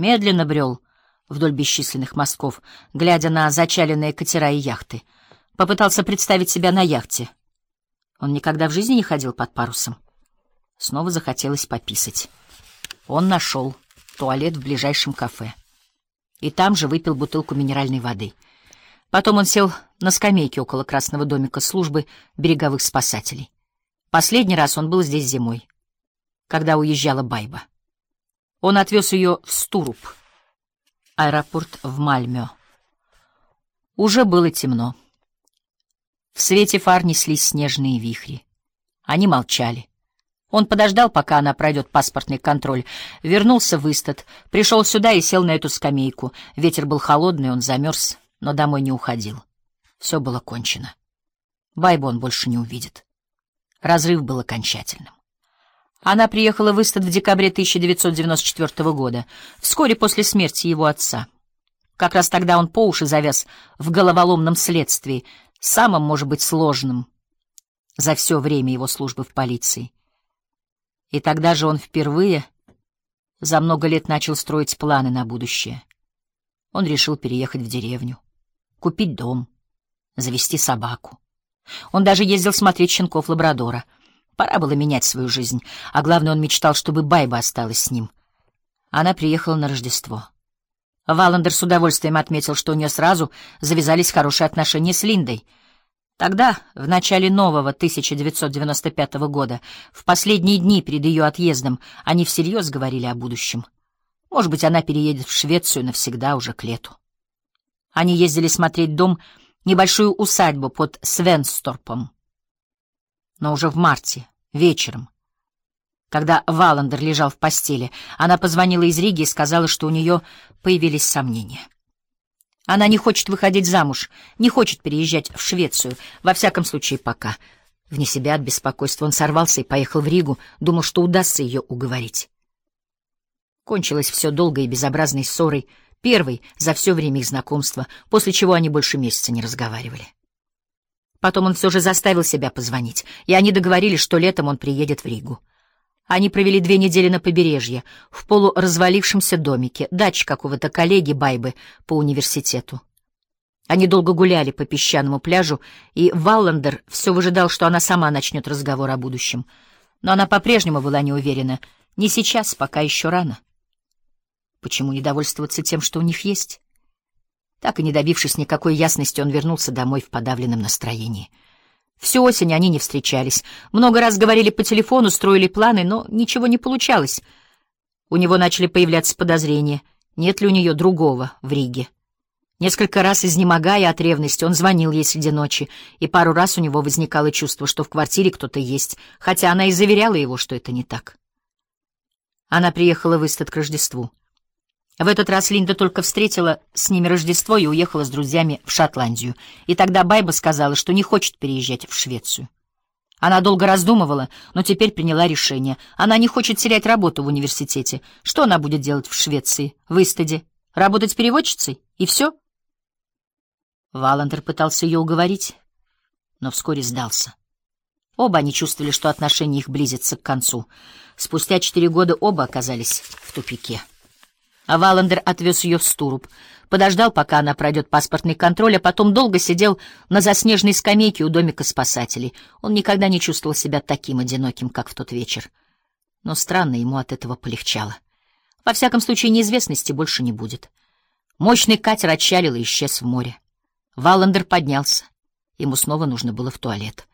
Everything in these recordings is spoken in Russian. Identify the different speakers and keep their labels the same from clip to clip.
Speaker 1: Медленно брел вдоль бесчисленных мостков, глядя на зачаленные катера и яхты. Попытался представить себя на яхте. Он никогда в жизни не ходил под парусом. Снова захотелось пописать. Он нашел туалет в ближайшем кафе. И там же выпил бутылку минеральной воды. Потом он сел на скамейке около красного домика службы береговых спасателей. Последний раз он был здесь зимой, когда уезжала Байба. Он отвез ее в Стуруп, аэропорт в Мальмё. Уже было темно. В свете фар неслись снежные вихри. Они молчали. Он подождал, пока она пройдет паспортный контроль, вернулся в Истат, пришел сюда и сел на эту скамейку. Ветер был холодный, он замерз, но домой не уходил. Все было кончено. Байбу он больше не увидит. Разрыв был окончательным. Она приехала в Истат в декабре 1994 года, вскоре после смерти его отца. Как раз тогда он по уши завяз в головоломном следствии, самым, может быть, сложным за все время его службы в полиции. И тогда же он впервые за много лет начал строить планы на будущее. Он решил переехать в деревню, купить дом, завести собаку. Он даже ездил смотреть щенков лабрадора. Пора было менять свою жизнь, а главное, он мечтал, чтобы Байба осталась с ним. Она приехала на Рождество. Валандер с удовольствием отметил, что у нее сразу завязались хорошие отношения с Линдой — Тогда, в начале нового 1995 года, в последние дни перед ее отъездом, они всерьез говорили о будущем. Может быть, она переедет в Швецию навсегда уже к лету. Они ездили смотреть дом, небольшую усадьбу под Свенсторпом. Но уже в марте, вечером, когда Валандер лежал в постели, она позвонила из Риги и сказала, что у нее появились сомнения. Она не хочет выходить замуж, не хочет переезжать в Швецию, во всяком случае пока. Вне себя от беспокойства он сорвался и поехал в Ригу, думал, что удастся ее уговорить. Кончилось все долгой и безобразной ссорой, первой за все время их знакомства, после чего они больше месяца не разговаривали. Потом он все же заставил себя позвонить, и они договорились, что летом он приедет в Ригу. Они провели две недели на побережье, в полуразвалившемся домике, дач какого-то коллеги Байбы по университету. Они долго гуляли по песчаному пляжу, и Валлендер все выжидал, что она сама начнет разговор о будущем. Но она по-прежнему была не уверена. Не сейчас, пока еще рано. Почему не довольствоваться тем, что у них есть? Так и не добившись никакой ясности, он вернулся домой в подавленном настроении — Всю осень они не встречались. Много раз говорили по телефону, строили планы, но ничего не получалось. У него начали появляться подозрения, нет ли у нее другого в Риге. Несколько раз, изнемогая от ревности, он звонил ей среди ночи, и пару раз у него возникало чувство, что в квартире кто-то есть, хотя она и заверяла его, что это не так. Она приехала в Истат к Рождеству. В этот раз Линда только встретила с ними Рождество и уехала с друзьями в Шотландию. И тогда Байба сказала, что не хочет переезжать в Швецию. Она долго раздумывала, но теперь приняла решение. Она не хочет терять работу в университете. Что она будет делать в Швеции, в Истаде? Работать переводчицей? И все? Валандер пытался ее уговорить, но вскоре сдался. Оба они чувствовали, что отношения их близятся к концу. Спустя четыре года оба оказались в тупике. А Валандер отвез ее в Стуруб, подождал, пока она пройдет паспортный контроль, а потом долго сидел на заснеженной скамейке у домика спасателей. Он никогда не чувствовал себя таким одиноким, как в тот вечер. Но странно, ему от этого полегчало. Во всяком случае, неизвестности больше не будет. Мощный катер отчалил и исчез в море. Валандер поднялся. Ему снова нужно было в туалет.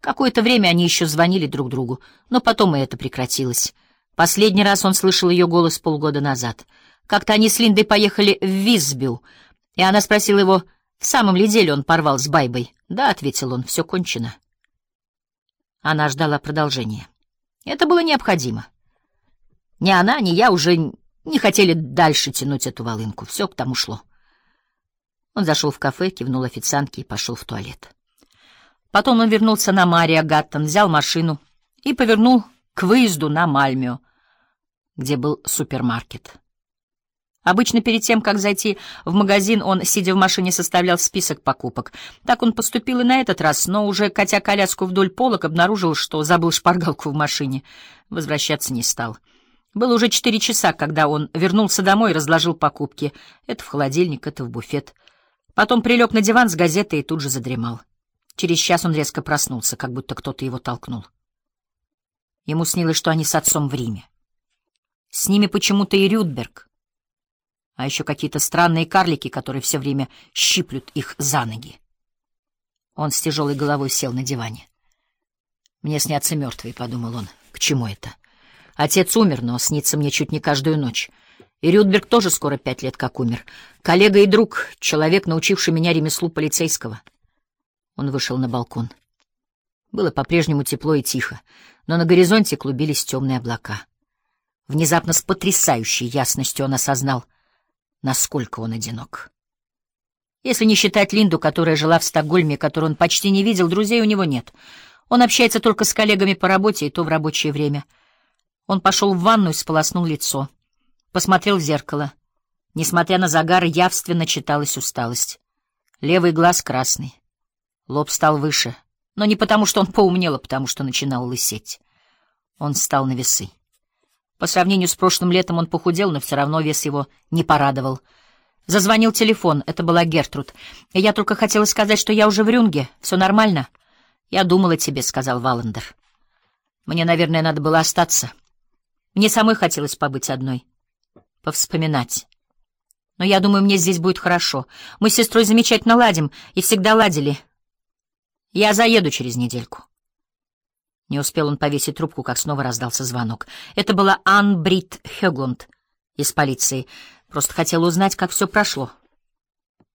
Speaker 1: Какое-то время они еще звонили друг другу, но потом и это прекратилось. Последний раз он слышал ее голос полгода назад. Как-то они с Линдой поехали в Визбю, и она спросила его, в самом ли деле он порвал с Байбой. «Да», — ответил он, — «все кончено». Она ждала продолжения. Это было необходимо. Ни она, ни я уже не хотели дальше тянуть эту волынку. Все к тому шло. Он зашел в кафе, кивнул официантке и пошел в туалет. Потом он вернулся на Мария Гаттон, взял машину и повернул к выезду на Мальмё, где был супермаркет. Обычно перед тем, как зайти в магазин, он, сидя в машине, составлял список покупок. Так он поступил и на этот раз, но уже, катя коляску вдоль полок, обнаружил, что забыл шпаргалку в машине. Возвращаться не стал. Было уже четыре часа, когда он вернулся домой и разложил покупки. Это в холодильник, это в буфет. Потом прилег на диван с газетой и тут же задремал. Через час он резко проснулся, как будто кто-то его толкнул. Ему снилось, что они с отцом в Риме. С ними почему-то и Рюдберг. А еще какие-то странные карлики, которые все время щиплют их за ноги. Он с тяжелой головой сел на диване. «Мне снятся мертвые», — подумал он. «К чему это?» Отец умер, но снится мне чуть не каждую ночь. И Рюдберг тоже скоро пять лет как умер. Коллега и друг, человек, научивший меня ремеслу полицейского. Он вышел на балкон. Было по-прежнему тепло и тихо, но на горизонте клубились темные облака. Внезапно с потрясающей ясностью он осознал, насколько он одинок. Если не считать Линду, которая жила в Стокгольме, которую он почти не видел, друзей у него нет. Он общается только с коллегами по работе, и то в рабочее время — он пошел в ванну и сполоснул лицо. Посмотрел в зеркало. Несмотря на загар, явственно читалась усталость. Левый глаз красный. Лоб стал выше. Но не потому, что он поумнел, а потому, что начинал лысеть. Он встал на весы. По сравнению с прошлым летом он похудел, но все равно вес его не порадовал. Зазвонил телефон. Это была Гертруд. «Я только хотела сказать, что я уже в Рюнге. Все нормально?» «Я думала тебе», — сказал Валандер. «Мне, наверное, надо было остаться». Мне самой хотелось побыть одной, повспоминать. Но я думаю, мне здесь будет хорошо. Мы с сестрой замечательно ладим и всегда ладили. Я заеду через недельку. Не успел он повесить трубку, как снова раздался звонок. Это была Ан Брит Хеглунд из полиции. Просто хотела узнать, как все прошло.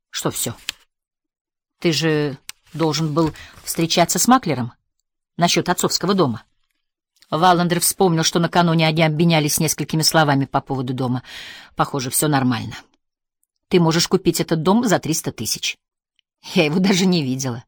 Speaker 1: Что все? Ты же должен был встречаться с маклером насчет отцовского дома. Валандер вспомнил, что накануне они обменялись несколькими словами по поводу дома. Похоже, все нормально. Ты можешь купить этот дом за триста тысяч. Я его даже не видела.